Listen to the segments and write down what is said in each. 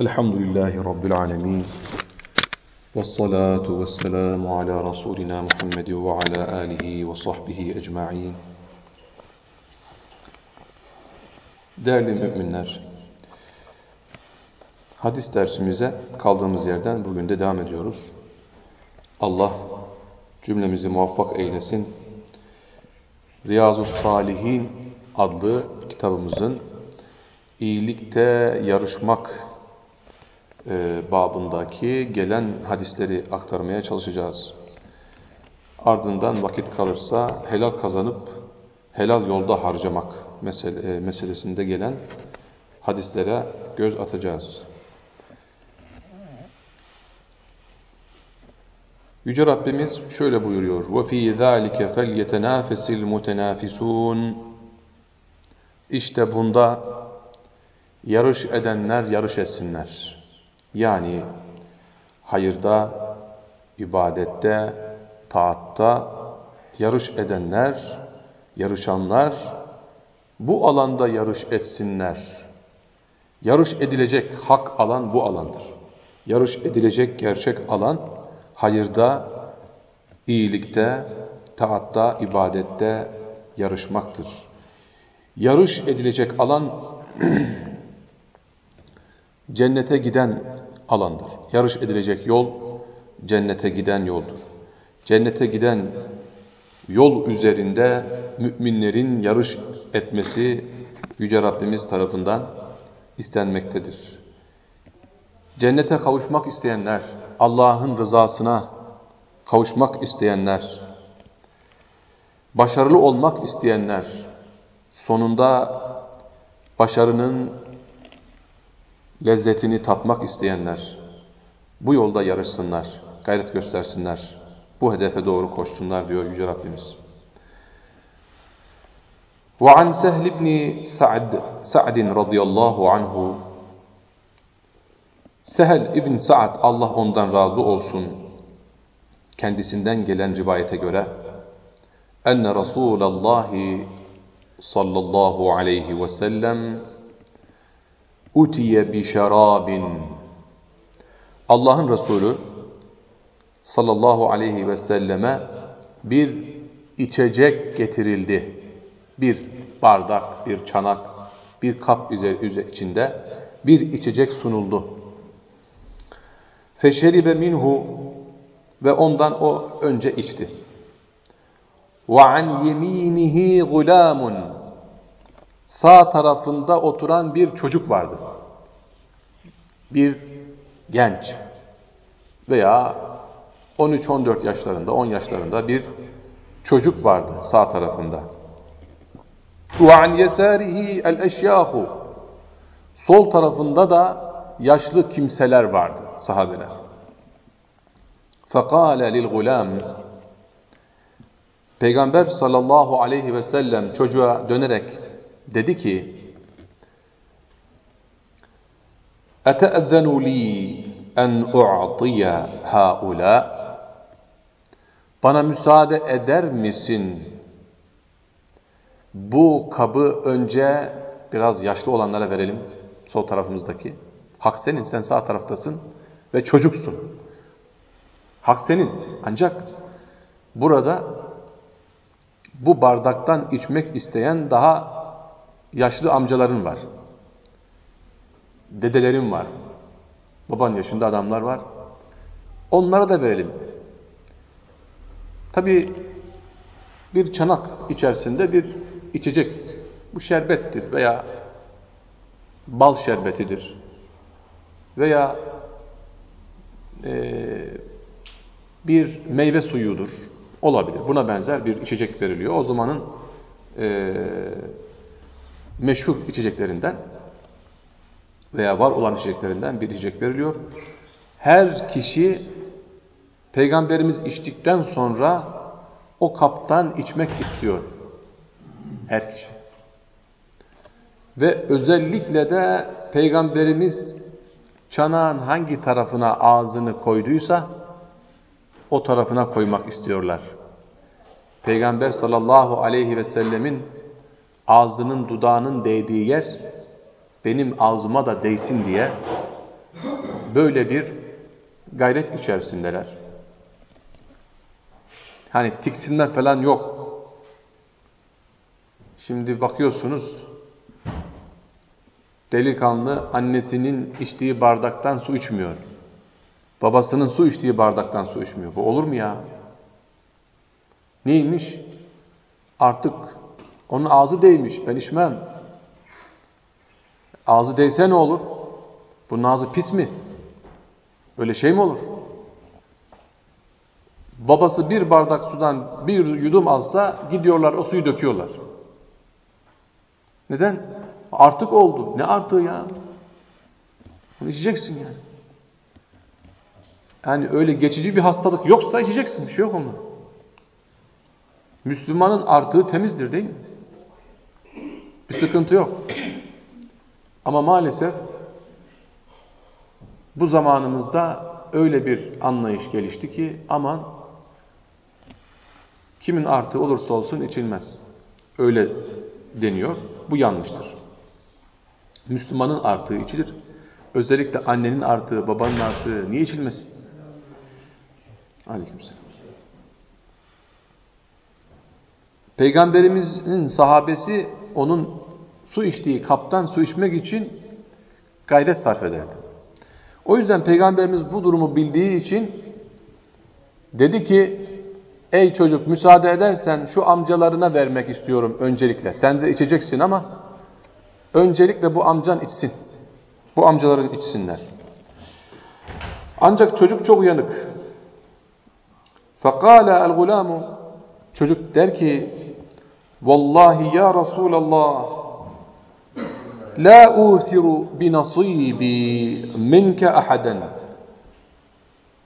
Elhamdülillahi Rabbil alemin. Vessalatu vesselamu ala Resulina Muhammed ve ala alihi ve sahbihi ecma'in. Değerli müminler, hadis dersimize kaldığımız yerden bugün de devam ediyoruz. Allah cümlemizi muvaffak eylesin. Riyazu Salihin adlı kitabımızın iyilikte yarışmak e, babındaki gelen hadisleri aktarmaya çalışacağız. Ardından vakit kalırsa helal kazanıp helal yolda harcamak mesele, e, meselesinde gelen hadislere göz atacağız. Yüce Rabbimiz şöyle buyuruyor. وَفِي ذَٰلِكَ فَلْيَتَنَافَسِ الْمُتَنَافِسُونَ İşte bunda yarış edenler yarış etsinler. Yani hayırda, ibadette, taatta yarış edenler, yarışanlar bu alanda yarış etsinler. Yarış edilecek hak alan bu alandır. Yarış edilecek gerçek alan hayırda, iyilikte, taatta, ibadette yarışmaktır. Yarış edilecek alan cennete giden alandır. Yarış edilecek yol cennete giden yoldur. Cennete giden yol üzerinde müminlerin yarış etmesi Yüce Rabbimiz tarafından istenmektedir. Cennete kavuşmak isteyenler, Allah'ın rızasına kavuşmak isteyenler, başarılı olmak isteyenler, sonunda başarının lezzetini tatmak isteyenler, bu yolda yarışsınlar, gayret göstersinler, bu hedefe doğru koşsunlar diyor Yüce Rabbimiz. وعن سهل بن سعد سعد رضي الله عنه Sehel İbn Sa'd Allah ondan razı olsun kendisinden gelen rivayete göre enne Resulullah sallallahu aleyhi ve sellem utiye bi şarabin Allah'ın Resulü sallallahu aleyhi ve selleme bir içecek getirildi. Bir bardak, bir çanak, bir kap üzeri içinde bir içecek sunuldu. Feşeribe minhu ve ondan o önce içti. Ve an yeminihi gulamun sağ tarafında oturan bir çocuk vardı. Bir genç veya 13-14 yaşlarında, 10 yaşlarında bir çocuk vardı sağ tarafında. وَعَنْ يَسَارِهِ الْاَشْيَاهُ Sol tarafında da yaşlı kimseler vardı, sahabeler. فَقَالَ لِلْغُلَامِ Peygamber sallallahu aleyhi ve sellem çocuğa dönerek dedi ki اَتَأَذَّنُ لِي اَنْ اُعْطِيَ هَؤُلَاءِ Bana müsaade eder misin? Bu kabı önce biraz yaşlı olanlara verelim. Sol tarafımızdaki. Hak senin, sen sağ taraftasın ve çocuksun. Hak senin. Ancak burada bu bardaktan içmek isteyen daha yaşlı amcaların var. Dedelerin var. Baban yaşında adamlar var. Onlara da verelim. Tabi bir çanak içerisinde bir içecek. Bu şerbettir veya bal şerbetidir. Veya e, bir meyve suyudur. Olabilir. Buna benzer bir içecek veriliyor. O zamanın e, meşhur içeceklerinden veya var olan içeceklerinden bir içecek veriliyor. Her kişi Peygamberimiz içtikten sonra o kaptan içmek istiyor. Her kişi. Ve özellikle de Peygamberimiz çanağın hangi tarafına ağzını koyduysa o tarafına koymak istiyorlar. Peygamber sallallahu aleyhi ve sellemin ağzının dudağının değdiği yer benim ağzıma da değsin diye böyle bir gayret içerisindeler. Hani tiksinme falan yok. Şimdi bakıyorsunuz delikanlı annesinin içtiği bardaktan su içmiyor. Babasının su içtiği bardaktan su içmiyor. Bu olur mu ya? Neymiş? Artık onun ağzı değmiş. Ben içmem. Ağzı değse ne olur? Bunun ağzı pis mi? Böyle şey mi olur? Babası bir bardak sudan bir yudum alsa gidiyorlar o suyu döküyorlar. Neden? Artık oldu. Ne artığı ya? Bunu içeceksin yani. Yani öyle geçici bir hastalık yoksa içeceksin. Bir şey yok onda. Müslümanın artığı temizdir değil mi? Bir sıkıntı yok. Ama maalesef bu zamanımızda öyle bir anlayış gelişti ki aman kimin artığı olursa olsun içilmez. Öyle deniyor. Bu yanlıştır. Müslümanın artığı içilir. Özellikle annenin artığı, babanın artığı niye içilmesin? Aleykümselam. Peygamberimizin sahabesi onun su içtiği kaptan su içmek için gayret sarf ederdi. O yüzden Peygamberimiz bu durumu bildiği için dedi ki ey çocuk müsaade edersen şu amcalarına vermek istiyorum öncelikle. Sen de içeceksin ama öncelikle bu amcan içsin. Bu amcaların içsinler. Ancak çocuk çok uyanık. فَقَالَ الْغُلَامُ Çocuk der ki Vallahi ya Resulallah La uthiru bi nasibi minke ahaden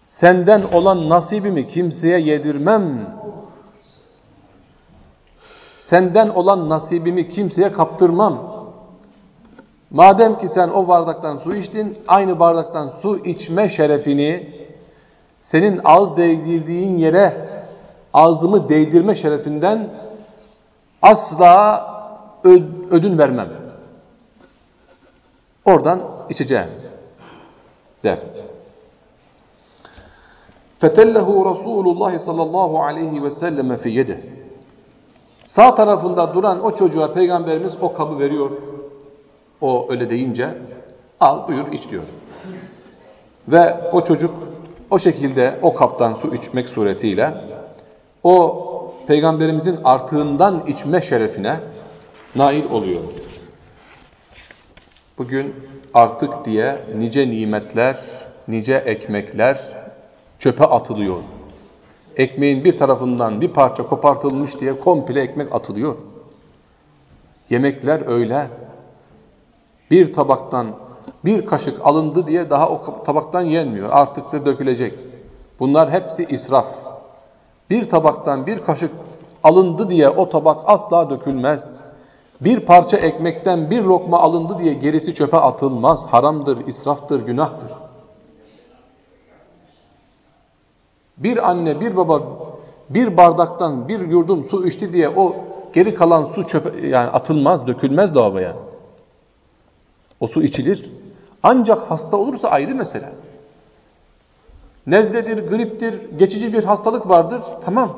Senden olan nasibimi kimseye yedirmem. Senden olan nasibimi kimseye kaptırmam. Madem ki sen o bardaktan su içtin, aynı bardaktan su içme şerefini senin ağız değdirdiğin yere ağzımı değdirme şerefinden asla ödün vermem. Oradan içeceğim der. Fetellehu Resulullah sallallahu aleyhi ve selleme fi yedi. Sağ tarafında duran o çocuğa peygamberimiz o kabı veriyor. O öyle deyince al buyur iç diyor. Ve o çocuk o şekilde o kaptan su içmek suretiyle o peygamberimizin artığından içme şerefine nail oluyor. Bugün artık diye nice nimetler, nice ekmekler çöpe atılıyor. Ekmeğin bir tarafından bir parça kopartılmış diye komple ekmek atılıyor. Yemekler öyle. Bir tabaktan bir kaşık alındı diye daha o tabaktan yenmiyor. Artık da dökülecek. Bunlar hepsi israf. Bir tabaktan bir kaşık alındı diye o tabak asla dökülmez. Bir parça ekmekten bir lokma alındı diye gerisi çöpe atılmaz. Haramdır, israftır, günahtır. Bir anne, bir baba bir bardaktan bir yudum su içti diye o geri kalan su çöpe yani atılmaz, dökülmez lavaboya. O su içilir. Ancak hasta olursa ayrı mesele. Nezledir, griptir, geçici bir hastalık vardır. Tamam.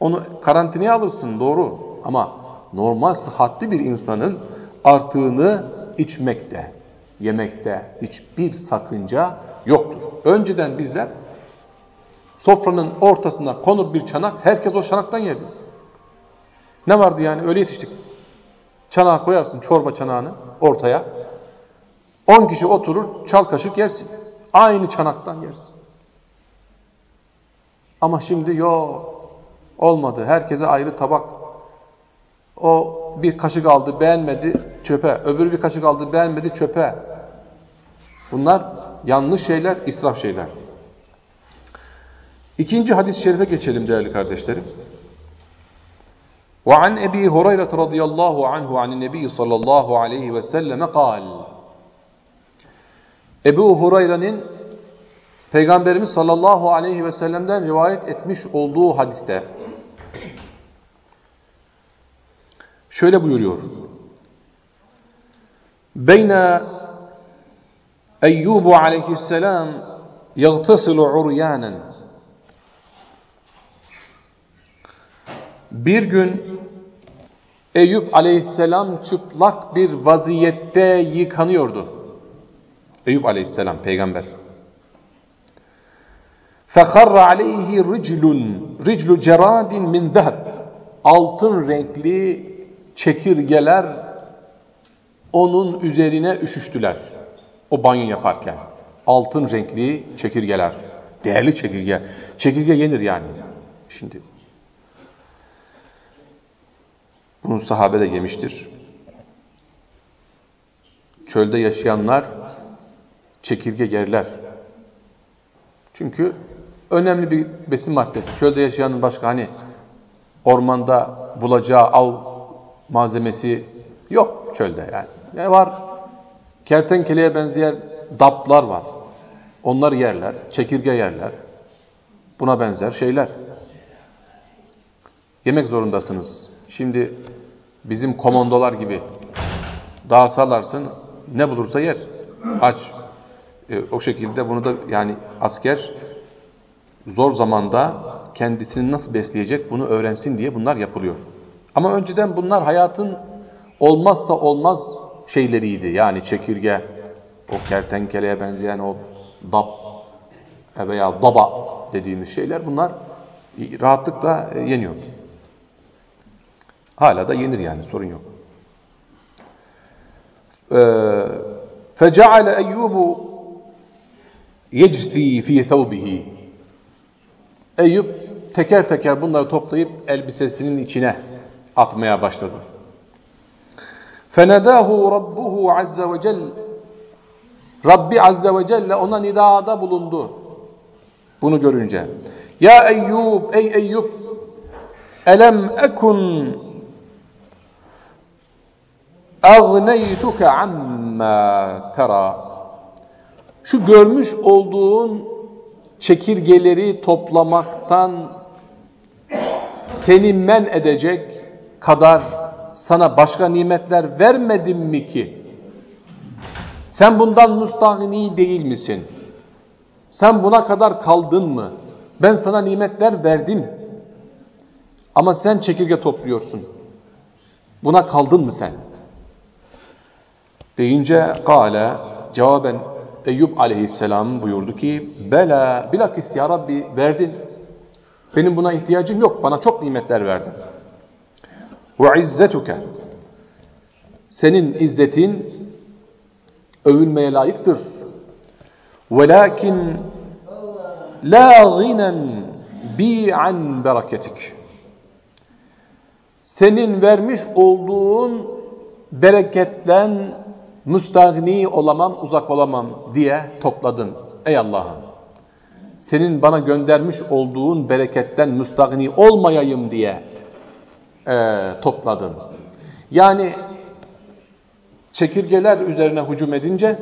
Onu karantinaya alırsın doğru. Ama normal sıhhatli bir insanın artığını içmekte, yemekte hiçbir sakınca yoktur. Önceden bizler sofranın ortasına konur bir çanak, herkes o çanaktan yerdi. Ne vardı yani öyle yetiştik. Çanağı koyarsın çorba çanağını ortaya. 10 kişi oturur çal kaşık yersin. Aynı çanaktan yersin. Ama şimdi yok. Olmadı. Herkese ayrı tabak. O bir kaşık aldı beğenmedi çöpe. Öbürü bir kaşık aldı beğenmedi çöpe. Bunlar yanlış şeyler, israf şeyler. İkinci hadis-i şerife geçelim değerli kardeşlerim. وعن أبي هريرة رضي الله عنه عن النبي صلى الله عليه وسلم قال Ebu Hureyre'nin Peygamberimiz sallallahu aleyhi ve sellem'den rivayet etmiş olduğu hadiste şöyle buyuruyor. Beyne Eyyubu aleyhisselam yagtasilu uryanen. Bir gün Eyüp aleyhisselam çıplak bir vaziyette yıkanıyordu. Eyüp aleyhisselam peygamber. فَخَرَّ عَلَيْهِ رِجْلٌ رِجْلُ جَرَادٍ مِنْ ذَهَبٍ Altın renkli çekirgeler onun üzerine üşüştüler. O banyo yaparken. Altın renkli çekirgeler. Değerli çekirge. Çekirge yenir yani. Şimdi bunu sahabe de yemiştir. Çölde yaşayanlar çekirge yerler. Çünkü önemli bir besin maddesi. Çölde yaşayanın başka hani ormanda bulacağı av malzemesi yok çölde yani. Ne var? Kertenkeleye benzeyen daplar var. Onlar yerler, çekirge yerler. Buna benzer şeyler. Yemek zorundasınız. Şimdi bizim komandolar gibi dağılsallarsın ne bulursa yer. Aç. E, o şekilde bunu da yani asker zor zamanda kendisini nasıl besleyecek bunu öğrensin diye bunlar yapılıyor. Ama önceden bunlar hayatın olmazsa olmaz şeyleriydi. Yani çekirge, o kertenkeleye benzeyen o dap veya daba dediğimiz şeyler bunlar rahatlıkla e, yeniyor. Hala da yenir yani sorun yok. فَجَعَلَ اَيُّوبُ yeczi fi thawbihi. Eyüp teker teker bunları toplayıp elbisesinin içine atmaya başladı. Fenedahu Rabbuhu azze ve celle Rabbi azze ve celle ona nidada bulundu. Bunu görünce. Ya Eyyub, ey Eyyub elem ekun agneytuke amma tera şu görmüş olduğun çekirgeleri toplamaktan seni men edecek kadar sana başka nimetler vermedim mi ki? Sen bundan müstahni değil misin? Sen buna kadar kaldın mı? Ben sana nimetler verdim. Ama sen çekirge topluyorsun. Buna kaldın mı sen? Deyince kâle cevaben Eyüp aleyhisselam buyurdu ki Bela bilakis ya Rabbi verdin. Benim buna ihtiyacım yok. Bana çok nimetler verdin. Ve izzetuke senin izzetin övülmeye layıktır. Velakin la ginen bi an bereketik. Senin vermiş olduğun bereketten müstahni olamam, uzak olamam diye topladın. Ey Allah'ım! Senin bana göndermiş olduğun bereketten müstahni olmayayım diye e, topladın. Yani çekirgeler üzerine hücum edince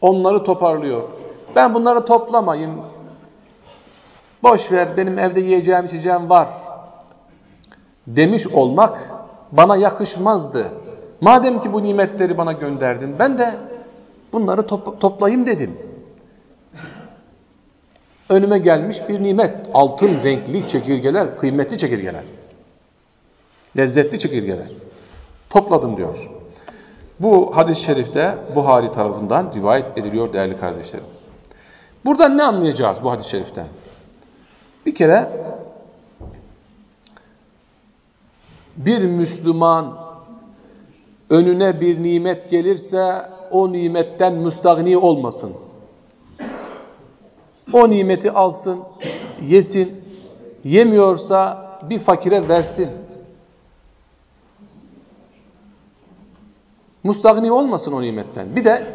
onları toparlıyor. Ben bunları toplamayayım. Boş ver benim evde yiyeceğim içeceğim var. Demiş olmak bana yakışmazdı. Madem ki bu nimetleri bana gönderdin ben de bunları top toplayayım dedim. Önüme gelmiş bir nimet. Altın renkli çekirgeler, kıymetli çekirgeler. Lezzetli çekirgeler. Topladım diyor. Bu hadis-i şerifte Buhari tarafından rivayet ediliyor değerli kardeşlerim. Buradan ne anlayacağız bu hadis-i şeriften? Bir kere bir Müslüman önüne bir nimet gelirse o nimetten müstahni olmasın. O nimeti alsın, yesin, yemiyorsa bir fakire versin. Mustagni olmasın o nimetten. Bir de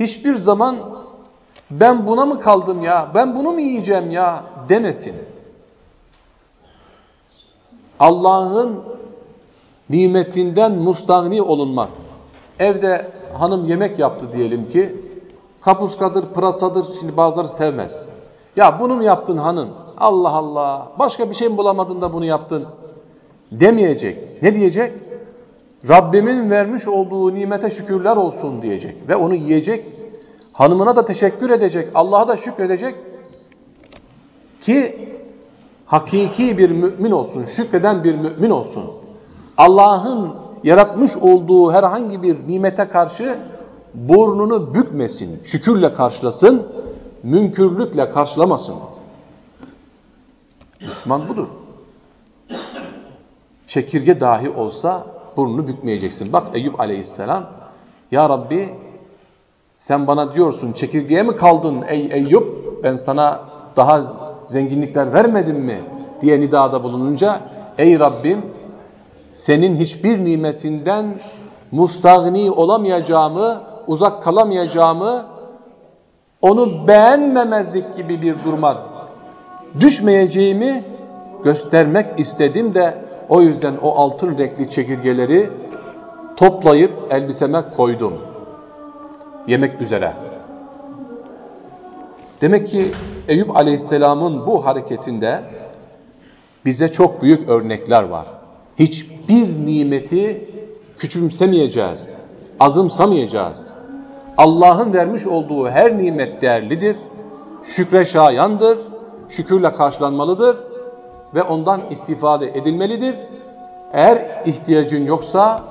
hiçbir zaman ben buna mı kaldım ya, ben bunu mu yiyeceğim ya demesin. Allah'ın nimetinden mustagni olunmaz. Evde hanım yemek yaptı diyelim ki, kapuskadır, pırasadır, şimdi bazıları sevmez. Ya bunu mu yaptın hanım? Allah Allah, başka bir şey mi bulamadın da bunu yaptın? Demeyecek. Ne diyecek? Rabbimin vermiş olduğu nimete şükürler olsun diyecek ve onu yiyecek. Hanımına da teşekkür edecek, Allah'a da şükredecek ki hakiki bir mümin olsun, şükreden bir mümin olsun. Allah'ın yaratmış olduğu herhangi bir nimete karşı burnunu bükmesin, şükürle karşılasın, münkürlükle karşılamasın. Müslüman budur. Çekirge dahi olsa burnunu bükmeyeceksin. Bak Eyüp aleyhisselam, Ya Rabbi sen bana diyorsun çekirgeye mi kaldın ey Eyüp ben sana daha zenginlikler vermedim mi diye nidada bulununca ey Rabbim senin hiçbir nimetinden mustagni olamayacağımı, uzak kalamayacağımı, onu beğenmemezlik gibi bir duruma düşmeyeceğimi göstermek istedim de o yüzden o altın renkli çekirgeleri toplayıp elbiseme koydum. Yemek üzere. Demek ki Eyüp Aleyhisselam'ın bu hareketinde bize çok büyük örnekler var. Hiçbir nimeti küçümsemeyeceğiz, azımsamayacağız. Allah'ın vermiş olduğu her nimet değerlidir, şükre şayandır, şükürle karşılanmalıdır ve ondan istifade edilmelidir. Eğer ihtiyacın yoksa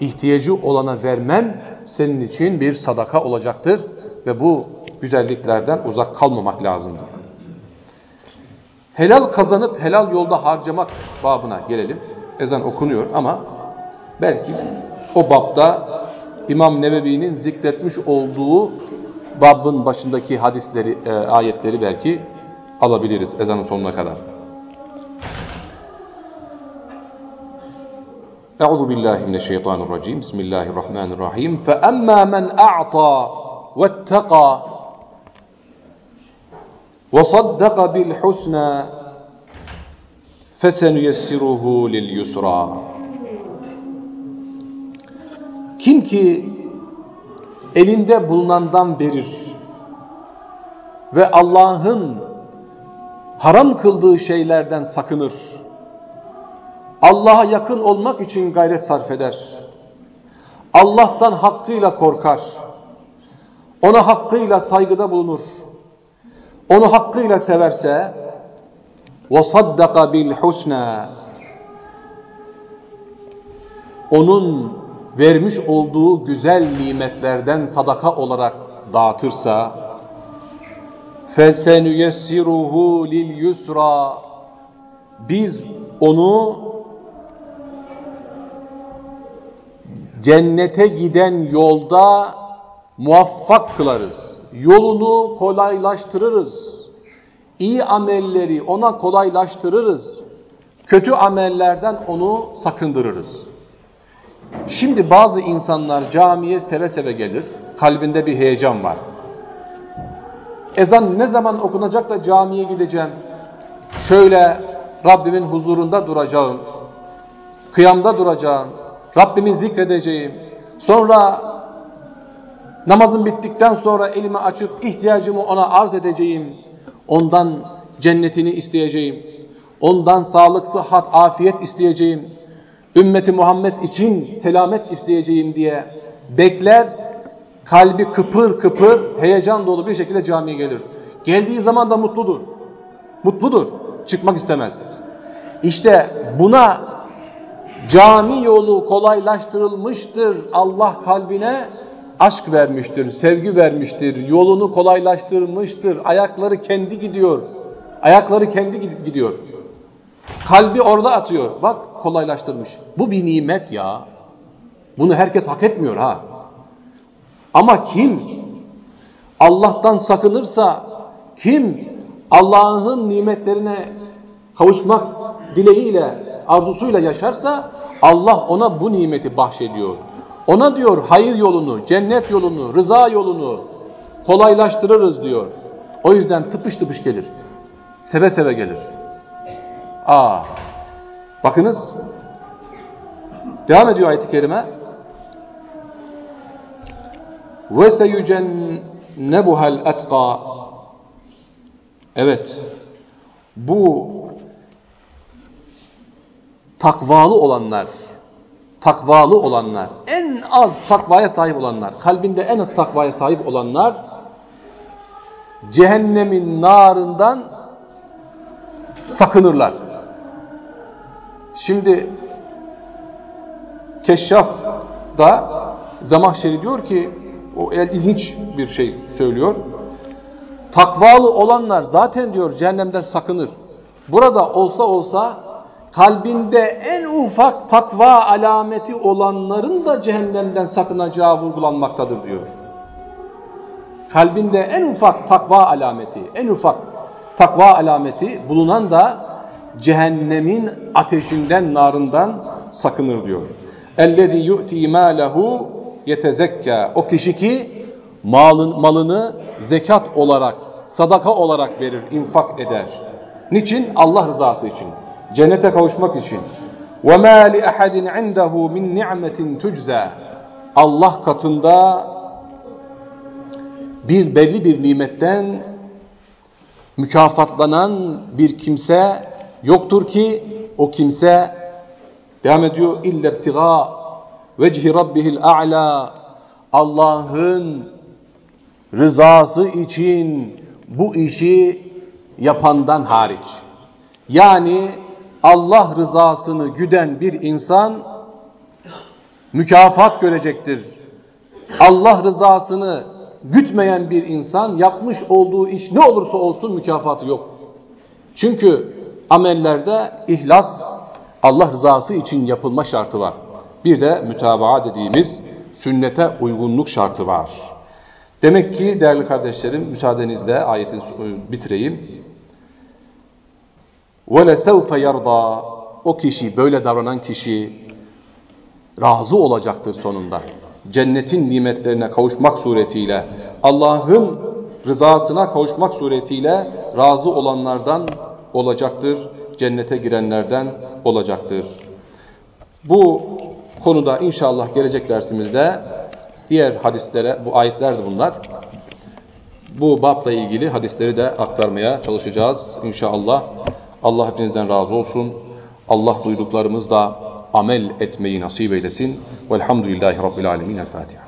ihtiyacı olana vermen senin için bir sadaka olacaktır ve bu güzelliklerden uzak kalmamak lazımdır. Helal kazanıp helal yolda harcamak babına gelelim. Ezan okunuyor ama belki o babda İmam Nebevi'nin zikretmiş olduğu babın başındaki hadisleri, e, ayetleri belki alabiliriz ezanın sonuna kadar. Euzu billahi mineşşeytanirracim. Bismillahirrahmanirrahim. Fe emma men a'ta vetteka ve saddaqa bil husna lil yusra. Kim ki elinde bulunandan verir ve Allah'ın haram kıldığı şeylerden sakınır. Allah'a yakın olmak için gayret sarf eder. Allah'tan hakkıyla korkar. Ona hakkıyla saygıda bulunur. Onu hakkıyla severse وَصَدَّقَ بِالْحُسْنَى Onun vermiş olduğu güzel nimetlerden sadaka olarak dağıtırsa فَسَنُيَسِّرُهُ لِلْيُسْرَى Biz onu cennete giden yolda muvaffak kılarız. Yolunu kolaylaştırırız. İyi amelleri ona kolaylaştırırız. Kötü amellerden onu sakındırırız. Şimdi bazı insanlar camiye seve seve gelir. Kalbinde bir heyecan var. Ezan ne zaman okunacak da camiye gideceğim. Şöyle Rabbimin huzurunda duracağım. Kıyamda duracağım. Rabbimi zikredeceğim. Sonra namazın bittikten sonra elimi açıp ihtiyacımı ona arz edeceğim. Ondan cennetini isteyeceğim. Ondan sağlık, sıhhat, afiyet isteyeceğim. Ümmeti Muhammed için selamet isteyeceğim diye bekler. Kalbi kıpır kıpır, heyecan dolu bir şekilde camiye gelir. Geldiği zaman da mutludur. Mutludur. Çıkmak istemez. İşte buna cami yolu kolaylaştırılmıştır. Allah kalbine aşk vermiştir, sevgi vermiştir, yolunu kolaylaştırmıştır. Ayakları kendi gidiyor. Ayakları kendi gidiyor. Kalbi orada atıyor. Bak kolaylaştırmış. Bu bir nimet ya. Bunu herkes hak etmiyor ha. Ama kim Allah'tan sakınırsa, kim Allah'ın nimetlerine kavuşmak dileğiyle, arzusuyla yaşarsa Allah ona bu nimeti bahşediyor. Ona diyor hayır yolunu, cennet yolunu, rıza yolunu kolaylaştırırız diyor. O yüzden tıpış tıpış gelir. Seve seve gelir. Aa, bakınız. Devam ediyor ayet-i kerime. Seyucennebuhel etqa. Evet. Bu takvalı olanlar, takvalı olanlar, en az takvaya sahip olanlar, kalbinde en az takvaya sahip olanlar cehennemin narından sakınırlar. Şimdi Keşşaf da Zamahşeri diyor ki o ilginç bir şey söylüyor. Takvalı olanlar zaten diyor cehennemden sakınır. Burada olsa olsa kalbinde en ufak takva alameti olanların da cehennemden sakınacağı vurgulanmaktadır diyor. Kalbinde en ufak takva alameti, en ufak takva alameti bulunan da cehennemin ateşinden, narından sakınır diyor. اَلَّذ۪ي يُؤْتِي مَالَهُ yetezekka. O kişi ki malın, malını zekat olarak, sadaka olarak verir, infak eder. Niçin? Allah rızası için. Cennete kavuşmak için. وَمَا لِأَحَدٍ عِنْدَهُ مِنْ نِعْمَةٍ تُجْزَى Allah katında bir belli bir nimetten mükafatlanan bir kimse yoktur ki o kimse devam ediyor illa ibtiga vecihi rabbihil a'la Allah'ın rızası için bu işi yapandan hariç. Yani Allah rızasını güden bir insan mükafat görecektir. Allah rızasını gütmeyen bir insan yapmış olduğu iş ne olursa olsun mükafatı yok. Çünkü amellerde ihlas Allah rızası için yapılma şartı var. Bir de mütabaa dediğimiz sünnete uygunluk şartı var. Demek ki değerli kardeşlerim müsaadenizle ayeti bitireyim. وَلَسَوْفَ يَرْضَى O kişi, böyle davranan kişi razı olacaktır sonunda. Cennetin nimetlerine kavuşmak suretiyle, Allah'ın rızasına kavuşmak suretiyle razı olanlardan olacaktır, cennete girenlerden olacaktır. Bu konuda inşallah gelecek dersimizde diğer hadislere, bu ayetlerdi bunlar. Bu babla ilgili hadisleri de aktarmaya çalışacağız inşallah. Allah hepinizden razı olsun. Allah duyduklarımızla amel etmeyi nasip eylesin. Velhamdülillahi Rabbil Alemin. El Fatiha.